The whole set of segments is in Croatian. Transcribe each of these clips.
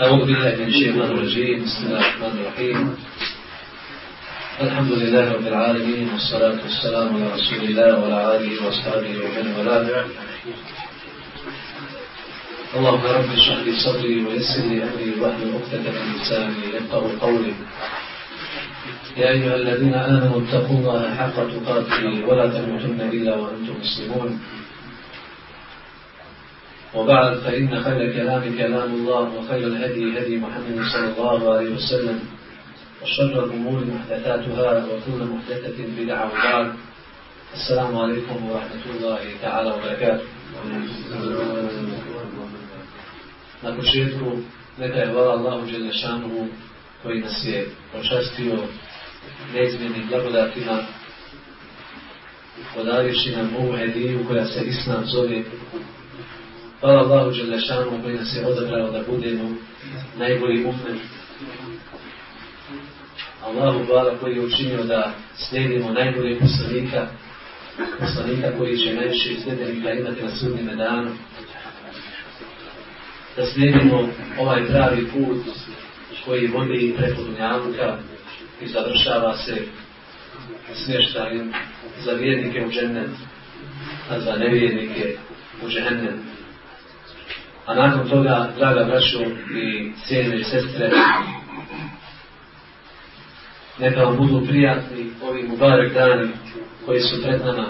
أعوذ بالله من الشيطان الرجيم. بسم الله الرحمن الرحيم. الحمد لله رب العالمين والصلاة والسلام على رسول الله وعلى آله وأصحابه ومن والاه. اللهم رب اشرح لي صدري ويسر لي أمري واحلل عقدة من لساني يفقهوا قولي. يا أيها الذين آمنوا اتقوا الله حق تقاته ولا تموتن إلا وأنتم مسلمون. وبعد فإن خير كلام كلام الله وخير الهدي هدي محمد صلى الله عليه وسلم وشر الأمور محدثاتها وكل محدثة بدعة وبعد. السلام عليكم ورحمة الله تعالى وبركاته. Na početku neka je hvala Allahu Đelešanuhu koji nas je počastio neizmjenim blagodatima podarivši nam ovu hediju koja se Islam zove Hvala Allahu Đelešanu koji nas je odabrao da budemo najbolji umet. Allahu hvala koji je učinio da slijedimo najboljeg poslanika, poslanika koji će najviše sljedenika imati na sudnjime danu. Da slijedimo ovaj pravi put koji vodi preko Dunjavuka i završava se smještajem za vjernike u džennet, a za nevjernike u džennet. A nakon toga, draga braćo i cijene sestre, neka vam budu prijatni ovi mubarek dani koji su pred nama.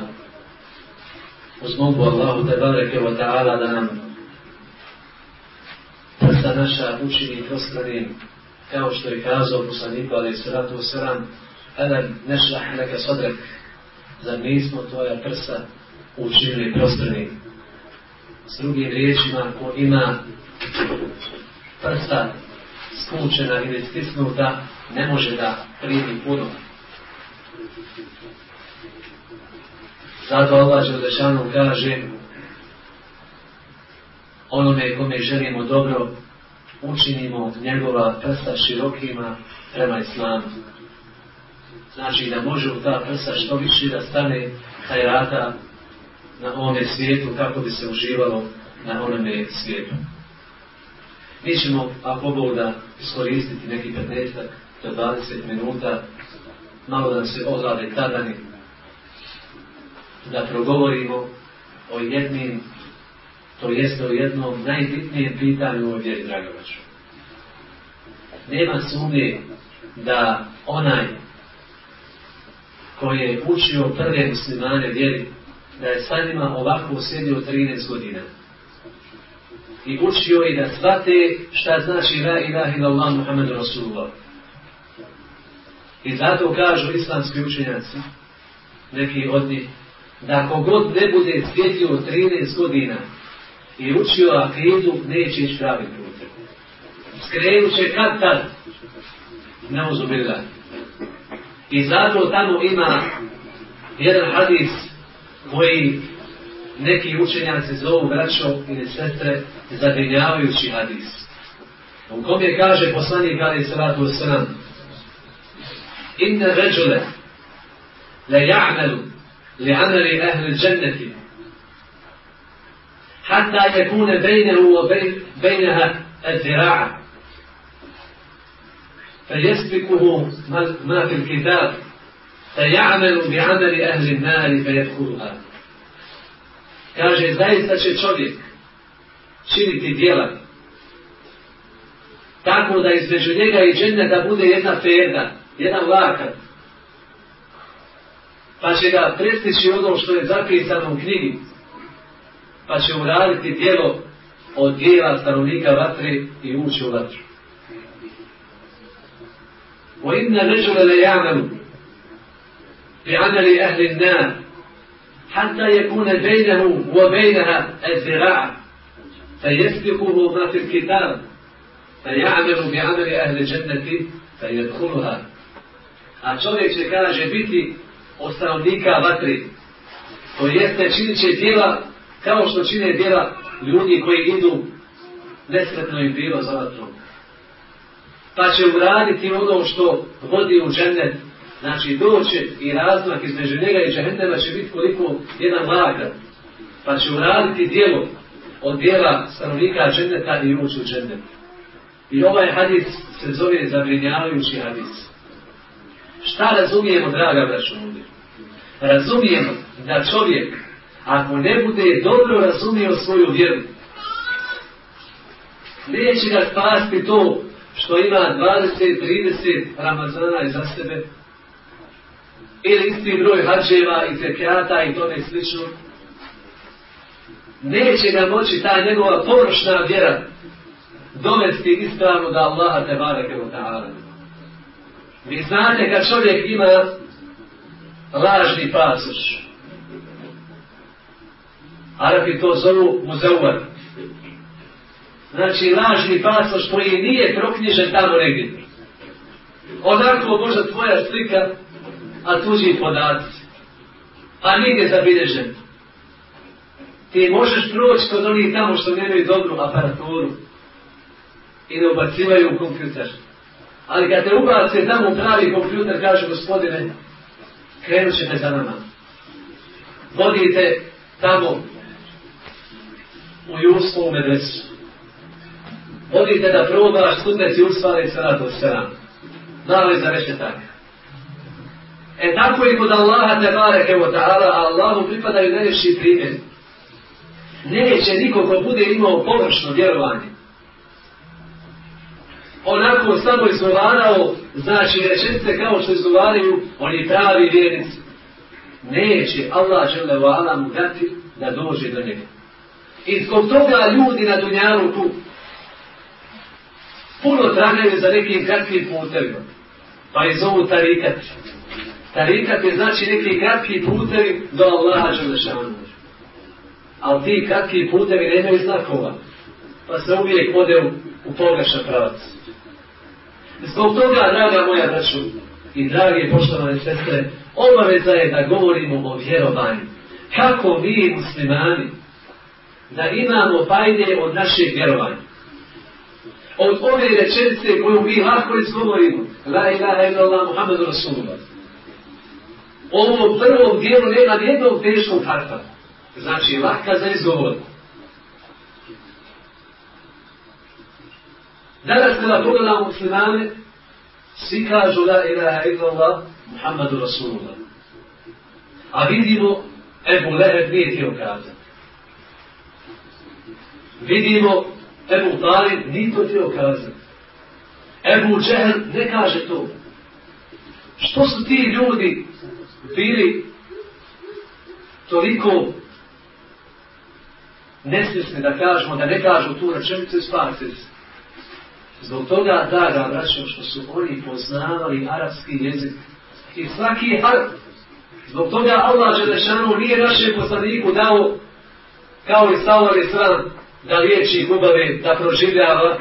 Uz mogu Allahu te bareke wa ta'ala da nam prsta naša učini prostranim, kao što je kazao poslaniku ali sratu sram, Elem nešrah neka sodrek, zar nismo tvoja prsa učinili prostranim. S drugim riječima, ako ima prsta skučena ili stisnuta, ne može da primi puno. Zato Allah Želešanu kaže onome kome želimo dobro, učinimo njegova prsta širokima prema islamu. Znači da može u ta prsa što više da stane hajrata na ovome svijetu kako bi se uživalo na onome svijetu. Mi ćemo, ako Bog da iskoristiti neki 15 do 20 minuta, malo da se ohlade tadani, da progovorimo o jednim, to jeste o jednom najbitnijem pitanju u vjeri, Dragovaču. Nema sumnje da onaj koji je učio prve muslimane vjeri, da je sa njima ovako sjedio 13 godina. I učio i da shvate šta znači la ilaha illallah Muhammedu Rasulullah. I zato kažu islamski učenjaci, neki od njih, da kogod ne bude sjetio 13 godina i učio akidu, neće ići pravi putem. Skrenut će kad tad, ne uzubila. I zato tamo ima jedan hadis koji neki učenjaci zovu braćo ili sestre zabrinjavajući hadis. U kom je kaže poslanik Ali Salatu Wasalam Inna ređule la ja'malu li amali ahli dženneti hatta yakuna bejnehu wa bejneha الذراع فيسبقه ما في الكتاب فيعمل بعمل أهل النار فيدخلها kaže zaista će čovjek činiti djela tako da između njega i dženneta bude jedna ferda, jedan lakat. Pa će ga prestići ono što je zapisano u knjigi. Pa će uraditi djelo od dijela stanovnika vatre i ući u vatru. وإن الرجل ليعمل بعمل أهل النار حتى يكون بينه وبينها الذراع فيسبقه ما في الكتاب فيعمل بعمل أهل الجنة فيدخلها A čovjek će, kaže, biti od stanovnika vatri. To jeste činit će djela kao što čine djela ljudi koji idu nesretno im bilo za vatrom. Pa će uraditi ono što vodi u džennet Znači doće i razmak između njega i džahennema će biti koliko jedan lagar. Pa će uraditi dijelo od dijela stanovnika dženneta i ući u džennet. I ovaj hadis se zove zabrinjavajući hadis. Šta razumijemo, draga braćo Razumijemo da čovjek, ako ne bude dobro razumio svoju vjeru, neće ga spasti to što ima 20-30 Ramazana iza sebe, ili isti broj hađeva i zekijata i tome slično, neće ga moći ta njegova površna vjera dovesti ispravno da Allaha te bareke ta'ala. Vi znate kad čovjek ima lažni pasoš. Arapi to zovu muzeuar. Znači lažni pasoš koji nije proknjižen tamo negdje. Onako možda tvoja slika, a tuđi podaci. A nigdje zabilježen. Ti možeš proći kod onih tamo što nemaju dobru aparaturu i ne ubacivaju u kompjuter. Ali kad te ubace tamo u pravi kompjuter, kaže gospodine, krenut ćete za nama. Vodite tamo u Jusku u medresu. Vodite da probaš studnici uspali sa rado sram. Znali za reći tako. E tako i kod Allaha te barek evo ta'ala, a Allahu pripadaju najljepši primjer. Neće niko ko bude imao površno vjerovanje. Onako samo izgovarao, znači rečenice kao što izgovaraju oni pravi vjernici. Neće Allah žele mu dati da dođe do njega. I zbog toga ljudi na Dunjaluku puno tragaju za nekim kratkim putevima. Pa i zovu tarikat. Tarikat je znači neki kratki putevi do Allaha Želešanu. Ali ti kratki putevi nemaju znakova. Pa se uvijek vode u, u pogrešan pravac. Zbog toga, draga moja braću i drage poštovane sestre, obaveza je da govorimo o vjerovanju. Kako mi muslimani da imamo fajde od našeg vjerovanja. Od ove rečenice koju mi lako izgovorimo. La ilaha illallah Muhammedu Rasulullah. Ovo prvom dijelu nema nijednog teškog harfa. Znači, laka za izgovor. Danas kada pogledamo muslimane, svi kažu la ilaha illallah Muhammedu Rasulullah. A vidimo, Ebu Leheb nije htio kazati. Vidimo, Ebu Talib nije to htio kazati. Ebu Džehl ne kaže to. Što su ti ljudi bili toliko nesvjesni da kažemo, da ne kažu tu rečenicu i spasili se. Zbog toga, da braćo, što su oni poznavali arapski jezik i svaki harf. Zbog toga Allah Želešanu nije našem poslaniku dao kao i stavali sram da liječi gubave, da proživljava.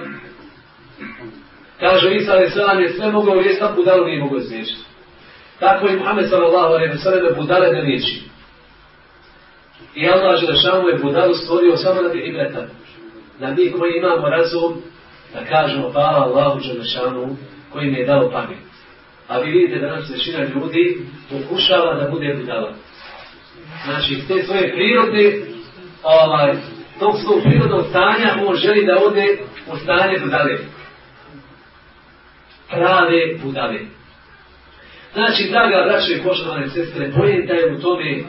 Kaže Isa ali sram je sve mogao liječiti, a budalu nije mogao izliječiti. Tako i Muhammed sallallahu alaihi wa sallam budale ne liječi. I Allah Želešanu je budalu stvorio samo da bi ibreta. Da mi koji imamo razum, da kažemo hvala Allahu Đelešanu koji mi je dao pamet. A vi vidite da nas većina ljudi pokušava da bude budala. Znači, te svoje prirodne, ovaj, tog svog prirodnog stanja, on želi da ode u stanje budale. Prave budale. Znači, draga braće i poštovane sestre, pojenta je u tome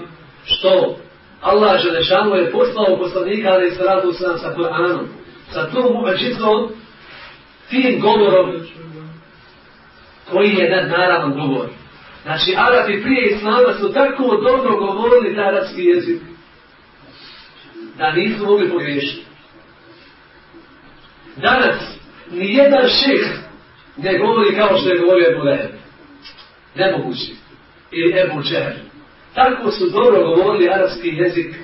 što Allah Želešanu je poslao poslanika, ali je sratu sam sa Koranom, sa tom uveđicom tim govorom koji je nadnaravan govor. Znači, Arapi prije Islama su tako dobro govorili taj arapski jezik da nisu mogli pogriješiti. Danas, ni jedan šeh ne govori kao što je govorio Ebu Nemogući. Ili Ebu Džeher. Tako su dobro govorili arapski jezik.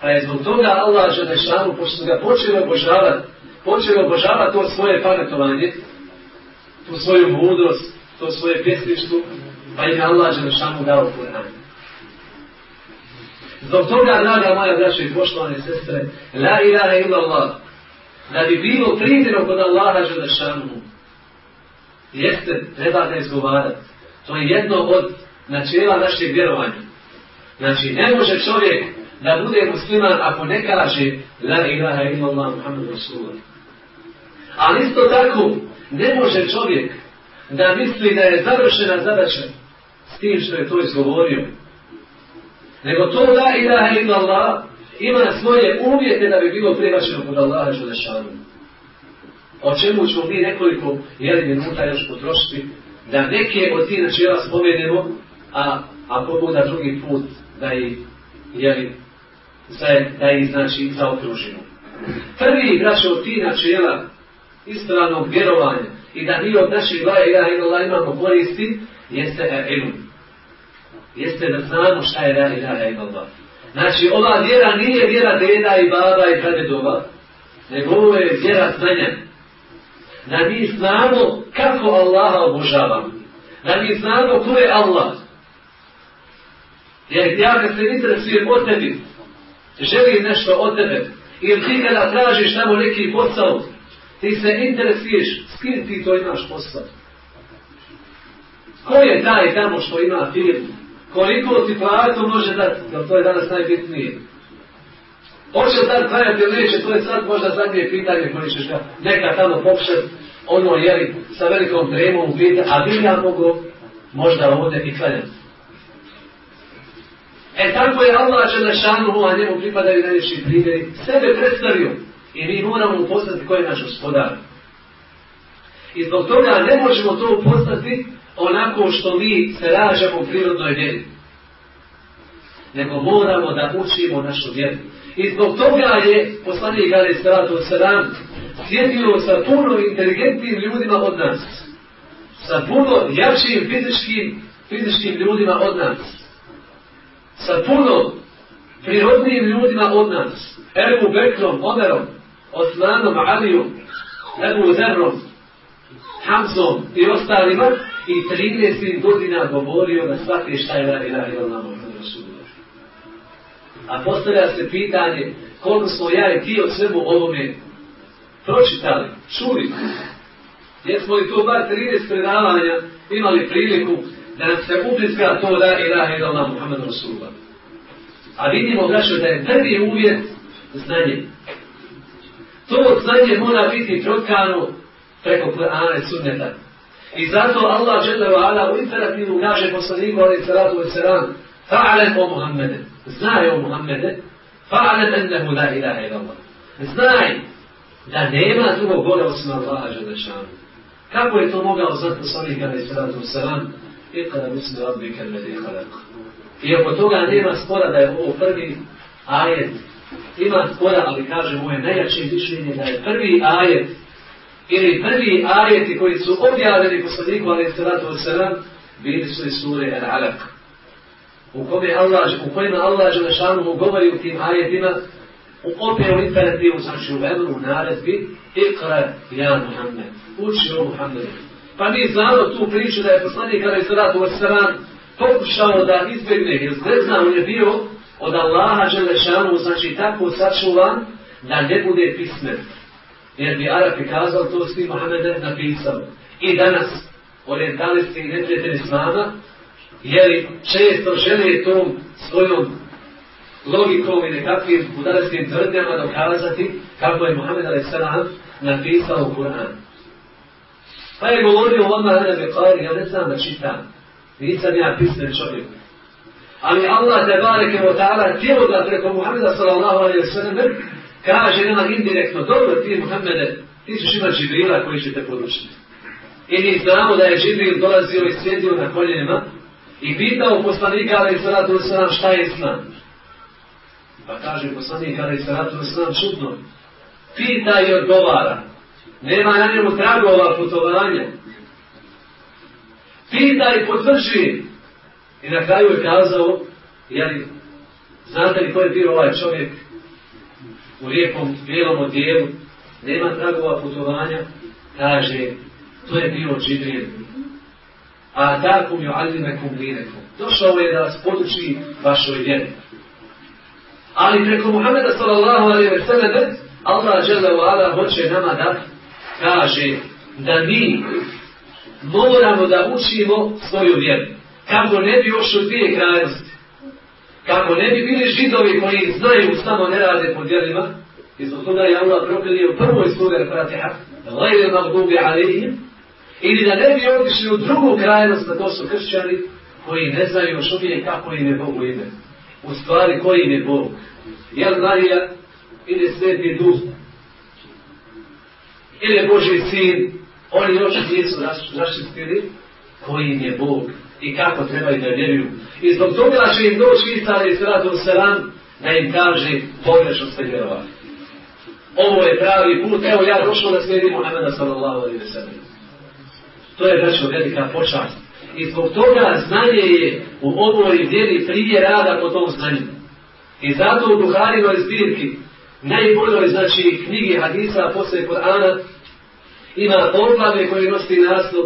Pa je zbog toga Allah Želešanu, pošto su ga počeli obožavati, počeli obožavati to svoje pametovanje, tu svoju mudrost, to svoje pjesništvo, pa im je Allah Želešanu dao Kur'an. Zbog toga, draga moja braća i poštovane sestre, la ilaha illa Allah, da bi bilo primjeno kod Allaha Želešanu, jeste, treba da izgovarati. To je jedno od načela našeg vjerovanja. Znači, ne može čovjek da bude musliman ako ne kaže La ilaha illa Allah Muhammed Rasulullah. Ali isto tako, ne može čovjek da misli da je završena zadaća s tim što je to izgovorio. Nego to la ilaha illa Allah ima svoje uvjete da bi bilo privačeno kod Allaha Želešanu. O čemu ćemo mi nekoliko jeli minuta još potrošiti, da neke od tih načela spomenemo, a ako bude drugi put da ih, jeli, da ih znači zaokružimo. Prvi, braće, od tih načela ispravnog vjerovanja i da mi od naših la ilaha illallah imamo koristi, jeste ilum. Jeste da znamo šta je la ilaha illallah. Znači, ova vjera nije vjera deda i baba i pradedova, nego ovo je vjera znanja. Da mi znamo kako Allaha obožavamo. Da mi znamo ko je Allah. Jer ja kad se interesujem o tebi, želim nešto od tebe, ili ti kada tražiš tamo neki posao, ti se interesuješ, s kim ti to imaš posao? Ko je taj tamo što ima firmu? Koliko ti platu može dati? Jer to je danas najbitnije. Hoće sad trajati ili neće, to je sad možda zadnje pitanje koje ćeš ga neka tamo pokušati, ono jeli sa velikom tremom upita, a bi ja mogu možda ovdje i klanjati. E tako je Allah Želešanu, a njemu pripadaju najviši primjeri, sebe predstavio. I mi moramo upoznati ko je naš gospodar. I zbog toga ne možemo to upoznati onako što mi se ražamo u prirodnoj vjeri. Nego moramo da učimo našu vjeru. I zbog toga je poslanik Ali Salatu Saram sjedio sa puno inteligentnim ljudima od nas. Sa puno jačim fizičkim, fizičkim ljudima od nas. Sa puno prirodnim ljudima od nas. Ebu Bekrom, Omerom, Osmanom, Alijom, Ebu Zerrom, Hamzom i ostalima i 30 godina govorio da svaki šta je la ilaha. A postavlja se pitanje koliko smo ja i ti od svemu ovome pročitali, čuli. Jer smo i to bar 30 predavanja imali priliku da nam se ubliska to da ilaha illallah Muhammed Rasulullah. A vidimo, braćo, da je prvi uvjet znanje. To znanje mora biti protkano preko Kur'ana i Sunneta. I zato Allah dželle u imperativu kaže poslaniku alejhi salatu ve فعلت ومغمدة يا محمد. فعلت أنه لا إله إلا الله. اسمعي. لا نيما تبو بولا واسم الله أجد الشعر كابو يتمو قرزت صليك عليه الصلاة والسلام؟ اقرأ باسم ربك الذي خلق. إيه وتوقع نيما سبولا دا يقول فرمي آية. إما سبولا اللي كاجه هو نيجي ديشيني دا يقرمي آية. ili prvi ajeti koji su objavljeni poslaniku alaihi sallatu wa sallam bili su iz sure Al-Alaq. U, kome Allah, u kojima Allah Želešanu govori u tim ajetima u opet u imperativu, znači u emru, u naredbi Iqra ja Muhammed uči o Muhammedu pa mi znamo tu priču da je poslanik alaih salatu wasalam pokušao da izbjegne jer zna, on je bio od Allaha Želešanu, znači tako sačuvan da ne bude pismen. Jer bi Arapi kazali, to si Mohamede napisao. I danas, orientalisti i neprijatelji islama, jer često žele tom svojom logikom i nekakvim udararskim tvrdnjama dokazati kako je Mohamed A.S. napisao Kur'an. Pa je govorio odmah na Bekari, ja ne znam da čitam. Nisam ja pismen čovjek. Ali Allah te bareke wa ta'ala htio da preko Muhammeda sallallahu alaihi wa sallam kaže nama indirektno, dobro ti Muhammede, ti ćeš imati Džibrila koji će te poručiti. I mi znamo da je Džibril dolazio i sjedio na koljenima i pitao poslanika alaihi sallatu wa šta je islam. Pa kaže poslanik alaihi sallatu wa sallam čudno. Pita i odgovara. Nema na njemu tragova putovanja. Pita i potvrži I na kraju je kazao, jeli, znate li ko je bio ovaj čovjek u lijepom bijelom odijelu, nema tragova putovanja, kaže, to je bio Džibril. A takum ju alimekum linekum. Došao je da vas poduči vašoj vjeri. Ali preko Muhammeda sallallahu alaihi ve selleme, Allah žele u ala hoće nama da kaže da mi moramo da učimo svoju vjeru kako ne bi ošli dvije krajnosti. Kako ne bi bili židovi koji znaju samo ne rade po djelima, I zbog toga je Allah proklinio u prvoj suri Fatiha, gajre magdubi alihim, ili da ne bi otišli u drugu krajnost, da to su kršćani, koji ne znaju još uvijek kako im je Bog u ime. U stvari koji im je Bog. Jel Marija ili Sveti Duh ili je Boži sin, oni još nisu raščistili koji im je Bog i kako trebaju da vjeruju. I zbog toga će im doći Isa ali sratu selam da im kaže pogrešno ste vjerovali. Ovo je pravi put, evo ja došao da slijedim Muhammeda sallallahu alaihi wa sallam. To je braćo velika počast. I zbog toga znanje je u ovoj vjeri prije rada po tom znanju. I zato u Buharinoj zbirki, najboljoj znači knjigi hadisa posle Kur'ana, ima poglavlje koje nosi naslov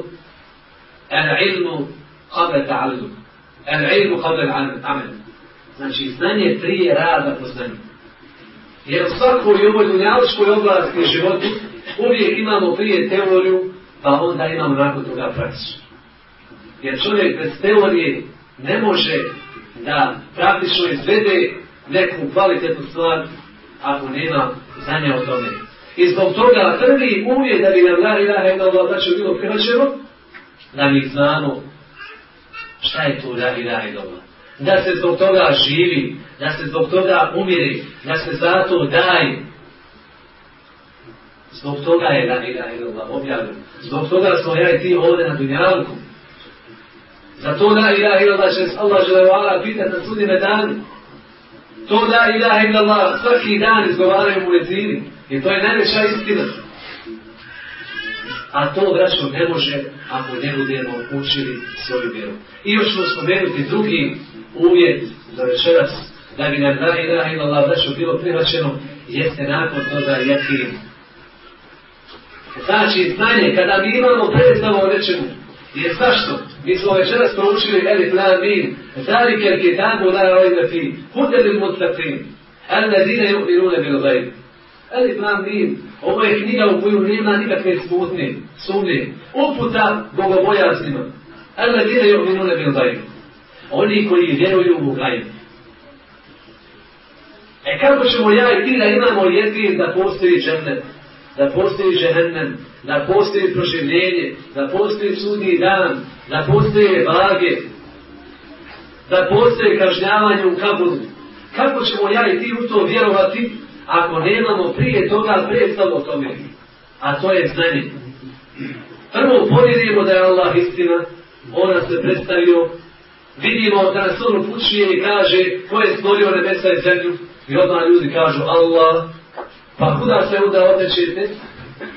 El ilmu qabla ta'allum. El ilmu qabla amal. Znači znanje prije rada po znanju. Jer u svakoj ovoj dunjaličkoj oblasti životu uvijek imamo prije teoriju, pa onda imamo nakon toga praksu. Jer čovjek bez teorije ne može da praktično izvede neku kvalitetnu stvar ako nema znanja o tome. I zbog toga prvi uvjet da bi nam la ilaha illallah znači bilo prihvaćeno, da mi znamo šta je to la ilaha illallah. Da se zbog toga živi, da se zbog toga umiri, da se zato daje. Zbog toga je la ilaha illallah objavljeno. Zbog toga smo ja i ti ovdje na dunjalku. Zato la ilaha illallah će Allah želevala pitati na sudnjeme danu. To la ilaha illallah svaki dan izgovaraju mu vezini. I to je najveća istina. A to, braćo, ne može ako ne budemo učili svoju vjeru. I još ćemo spomenuti drugi uvjet za večeras, da bi nam la ilaha illallah braćo bilo prihvaćeno, jeste nakon toga jakin. Znači, znanje, kada mi imamo predstavu o nečemu, jer zašto? Mi smo večeras proučili Elif La Min, Zalike al kitabu la rajda fi, hude lil mutlaqin, alladine yu'minune bil gajb. Elif La Min, ovo je knjiga u koju nema nikakve smutne, sumnje, uputa bogobojaznima. Alladine yu'minune bil gajb. Oni koji vjeruju u gajb. E kako ćemo ja i ti da imamo jedin da postoji džennet? Da postoji žehennem, da postoji proživljenje, da postoji sudnji dan, da postoje vage, da postoje kažnjavanje u kaburu. Kako ćemo ja i ti u to vjerovati ako nemamo prije toga predstav o tome? A to je znanje. Prvo povjerujemo da je Allah istina, on nas se predstavio, vidimo da nas on upućuje i kaže ko je stvorio nebesa i zemlju i odmah ljudi kažu Allah, Pa kuda se onda otećete?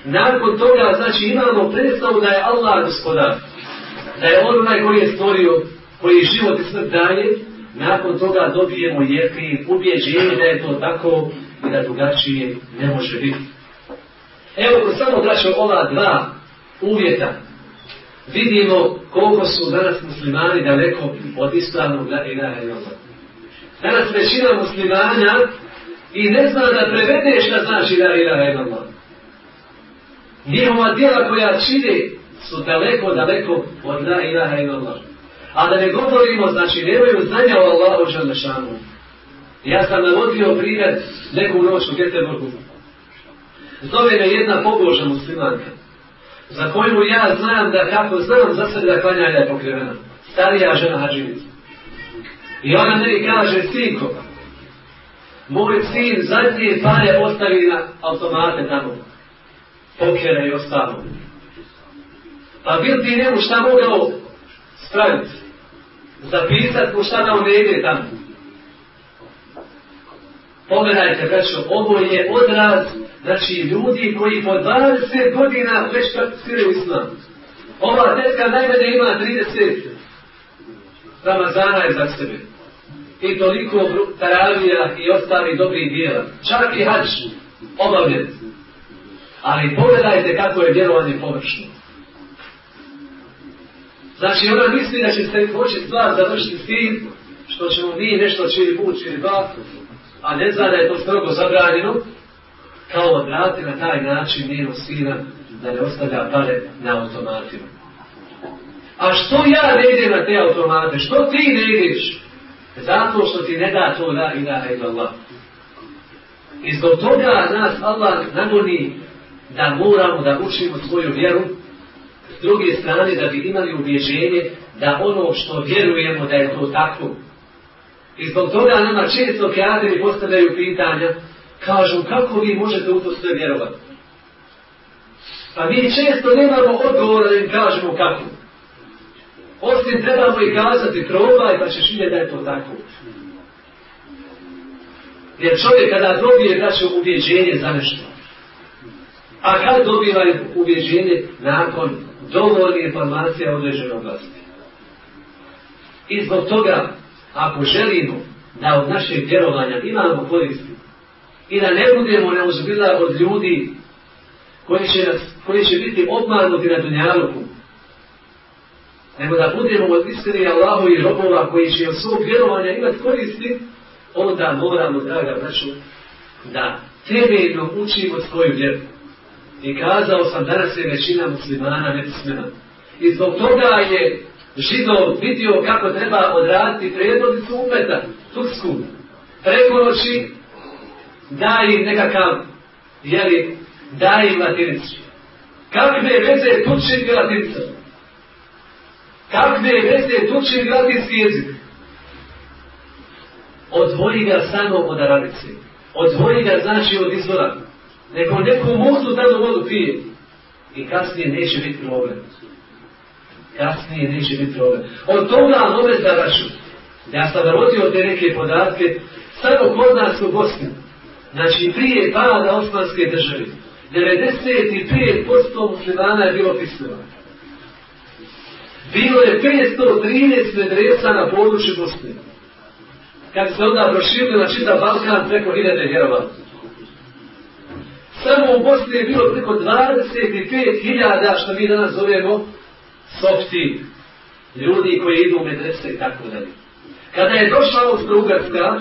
Nakon toga, znači, imamo predstavu da je Allah gospodar. Da je on onaj koji je stvorio, koji život i smrt daje. Nakon toga dobijemo jekin, ubjeđenje da je to tako i da drugačije ne može biti. Evo, ko samo braćo ova dva uvjeta, vidimo koliko su danas muslimani daleko od ispravnog la ilaha. Danas većina muslimana i ne zna da prevede šta znači la ilaha illallah. Njihova djela koja čine su daleko, daleko od la ilaha illallah. A da ne govorimo, znači nemaju znanja o Allahu Đalešanu. Ja sam navodio primjer neku noć u Geteborgu. Zove me jedna pobožna muslimanka, za koju ja znam da kako znam za sebe da klanja je pokrivena. Starija žena hađinica. I ona meni kaže, sinko, moj sin zadnje pare ostavi na automate tamo. Pokere i ostalo. Pa bil ti njemu šta mogao spraviti? Zapisati mu šta on ne ide tamo. Pogledajte, braćo, ovo je odraz, znači, ljudi koji po 20 godina već prakticiraju islam. Ova tetka najmene ima 30 Ramazana je za sebe i toliko taravija i ostali dobrih dijela. Čak i hač obavljen. Ali pogledajte kako je vjerovanje površno. Znači ona misli da će se hoće stvar završiti s tim što ćemo mi nešto čili buć ili ba, a ne zna da je to strogo zabranjeno, kao odrati na taj način njenu sina da ne ostavlja pare na automatima. A što ja ne idem na te automate? Što ti ne ideš? Zato što ti ne da to la ilaha illallah. I zbog toga nas Allah nagoni da moramo da učimo svoju vjeru, s druge strane da bi imali ubjeđenje da ono što vjerujemo da je to tako. I zbog toga nama često kreatori postavljaju pitanja, kažu kako vi možete u to sve vjerovati. Pa mi često nemamo odgovora da im kažemo kako. Osim trebamo i kazati probaj pa ćeš vidjeti da je to tako. Jer čovjek kada dobije znači, ubjeđenje za nešto, a kad dobiva ubjeđenje nakon dovoljne informacije određene oblasti. I zbog toga, ako želimo da od našeg vjerovanja imamo koristi i da ne budemo neuzbila od ljudi koji će, nas, koji će biti obmanuti na dunjaluku, nego da budemo od Allahu i robova koji će od svog vjerovanja imati koristi, onda moramo, draga braću, da temeljno učimo svoju vjeru. I kazao sam, danas je većina muslimana nepismena. I zbog toga je židov vidio kako treba odraditi predvodnicu umeta, tursku. Preko noći da im nekakav, jeli, da im latinicu. Kakve veze tučin i latinica? Kakve veze tučin i latinski jezik? Odvoji ga samo od arabice. Odvoji ga znači od izvora. Neko neku muzu tamo vodu pije. I kasnije neće biti problem. Kasnije neće biti problem. Od toga momenta raču. Ja sam navodio te neke podatke samo kod nas u Bosni. Znači prije pada Osmanske države. 95% muslimana je bilo pismeno. Bilo je 513 medresa na području Bosne. Kad se onda proširili na čitav Balkan preko hiljade vjerova. Samo u Bosni je bilo preko 25.000 što mi danas zovemo softi. Ljudi koji idu u medrese i tako dalje. Kada je došla Austro-Ugarska,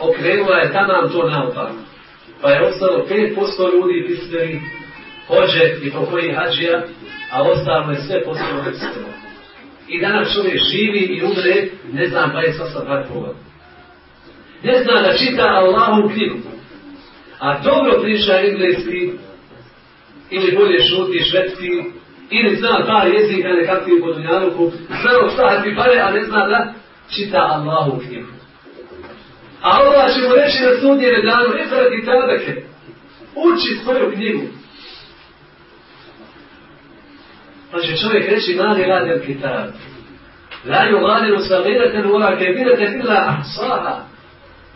okrenula je tamam to naopako. Pa je ostalo 5% ljudi pismeni, hođe i po koji hađija, a ostalo je sve postalo pismeno. I danas čovjek živi i umre, ne znam pa je sasva dva koga. Ne zna da čita Allahu knjigu. A dobro priča engleski, ili bolje šuti švedski, ili zna par jezika nekakvi u podunjaluku, zna ostati pare, a ne zna da čita Allahu knjigu. A Allah će mu reći na sudnjene danu, ne tabeke, uči svoju knjigu. Pa će čovjek reći, mali radim kitab. La ju gadiru sagirate ula kebirate bila ahsaha.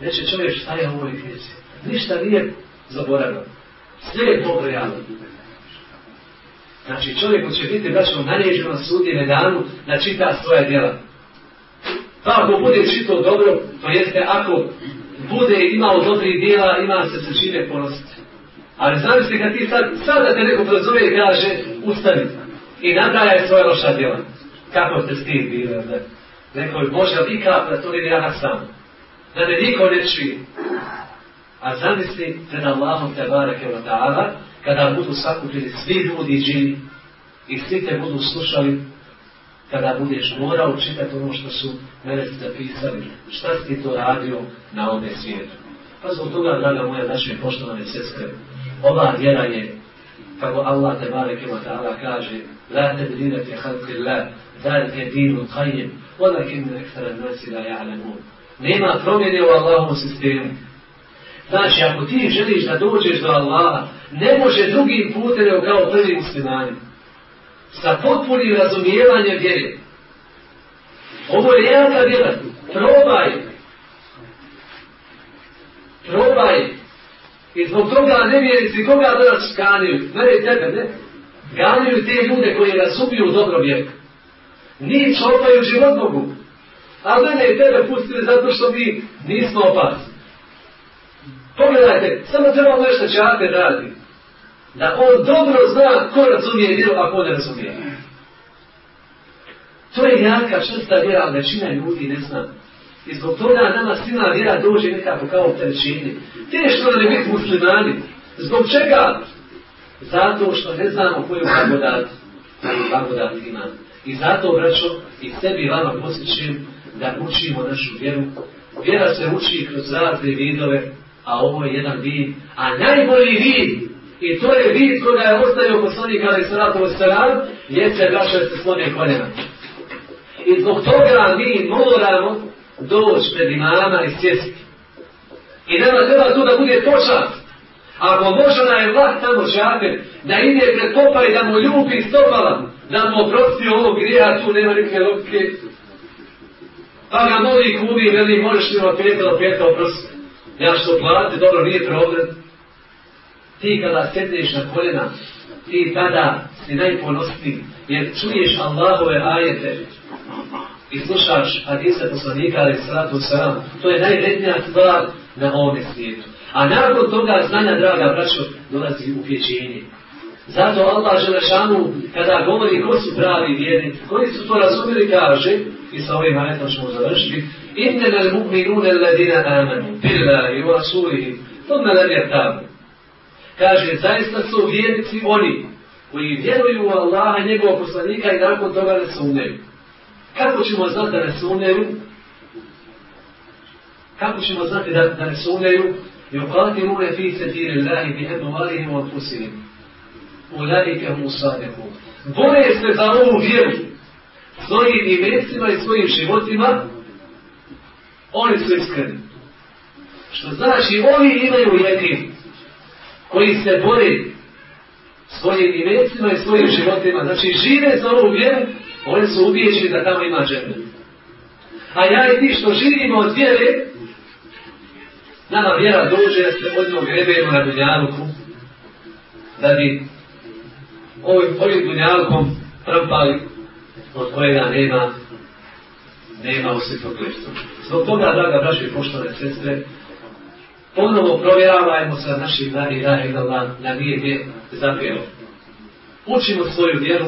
Reće čovjek, šta je u ovoj knjizi? Ništa nije zaboravio. Sve je pobrojano. Znači čovjeku će biti braćom naređeno na sudnjene danu da čita svoja djela. Pa ako bude čito dobro, to jeste ako bude imao dobrih dijela, ima se sa čime ponositi. Ali zamislite kad ti sad, sad da te neko prozove i kaže, ustani i nabraja svoje loša djela. Kako ste stid bili onda? Neko može li ikap da to ne ja sam. Da ne niko ne čuje. A zamisli pred Allahom te bareke wa ta'ala, kada budu sakupili svi ljudi džini i svi te budu slušali, kada budeš morao čitati ono što su meleci zapisali, šta si ti to radio na ovome svijetu. Pa zbog toga, draga moja, naše poštovane sestre, ova vjera je, kako Allah te bareke wa ta'ala kaže, la te bdirate halki la, zalike dinu qajim, walakin ekstara nasi la ja'lamun. Nema promjene u Allahovom sistemu. Znači, ako ti želiš da dođeš do Allaha, ne može drugim putem nego kao prvi muslimani. Sa potpunim razumijevanjem vjere. Ovo je jaka vjera. Probaj. Probaj. I zbog toga ne vjerici koga danas ganjuju. Ne tebe, ne. Ganjuju te ljude koji razumiju dobro vjeru. Ni čopaju život Bogu. A mene i tebe pustili zato što mi nismo opasni. Pogledajte, samo treba nešto čate radi. Da on dobro zna ko razumije vjeru, a ko ne razumije. To je jaka čvrsta vjera, većina ljudi ne zna. I zbog toga nama svima vjera dođe nekako kao opterećenje. Teško da ne biti muslimani. Zbog čega? Zato što ne znamo koju blagodat, blagodat ima. I zato, braćo, i sebi vama posjećujem da učimo našu vjeru, Vjera se uči kroz razne vidove, a ovo je jedan vid, a najbolji vid, i to je vid koga je ostavio poslanik ali salatu wasalam, jeste braća se slone koljena. I zbog toga mi moramo doći pred imama i sjesti. I nema treba tu da bude počast. Ako može da je vlak tamo čape, da ide pred popa i da mu ljubi stopala, da mu oprosti ovo grija, tu nema nikakve logike. Pa ga moli kubi veli, možeš li od peta do peta oprostiti. Ja što plati, dobro, nije problem. Ti kada sedneš na koljena, ti tada si najponosniji, jer čuješ Allahove ajete i slušaš hadise poslanika, ali sratu sram, to je najvrednija stvar na ovome svijetu. A nakon toga znanja, draga braćo, dolazi upjećenje. Zato Allah Želešanu, kada govori ko su pravi vjernici, koji su to razumili, kaže, i sa ovim ajetom ćemo završiti, Innama al-mu'minuna alladina amanu billahi wa rasulihi thumma lam yartabu. Kaže zaista su vjernici oni koji vjeruju u Allaha i njegovog poslanika i nakon toga ne sumnjaju. Kako ćemo znati da ne sumnjaju? Kako ćemo znati da, da ne sumnjaju? يقاتلون في سبيل الله بأموالهم وأنفسهم أولئك هم الصادقون bore se za ovu vjeru svojim imecima i svojim životima oni su iskreni što znači oni imaju jekin koji se bore svojim imecima i svojim životima znači žive za ovu vjeru oni su ubijećeni da tamo ima žene a ja i ti što živimo od vjere Nama vjera dođe da se od njog grebemo na dunjaluku, da bi ovim, ovim dunjalukom trpali od kojega nema nema u svjetloglištu. Zbog toga, draga braće i poštovane sestre, ponovo provjeravajmo sa našim la ilaha illallah na nije gdje zapijelo. Učimo svoju vjeru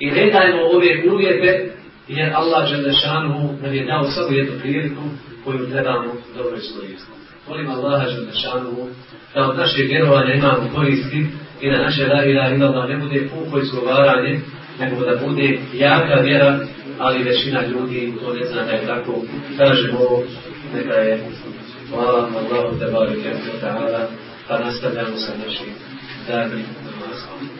i ne dajmo ove uvjete jer Allah Želešanu nam je dao samo jednu priliku koju trebamo dobro iskoristiti. Molim Allaha Želešanu da od naše vjerovanja imamo koristi i da naše la ilaha illallah ne bude puko izgovaranje, nego da bude jaka vjera, ali većina ljudi to ne zna da je tako. Kažemo ovo, neka je hvala Allahu te barike pa nastavljamo sa našim danim namazom.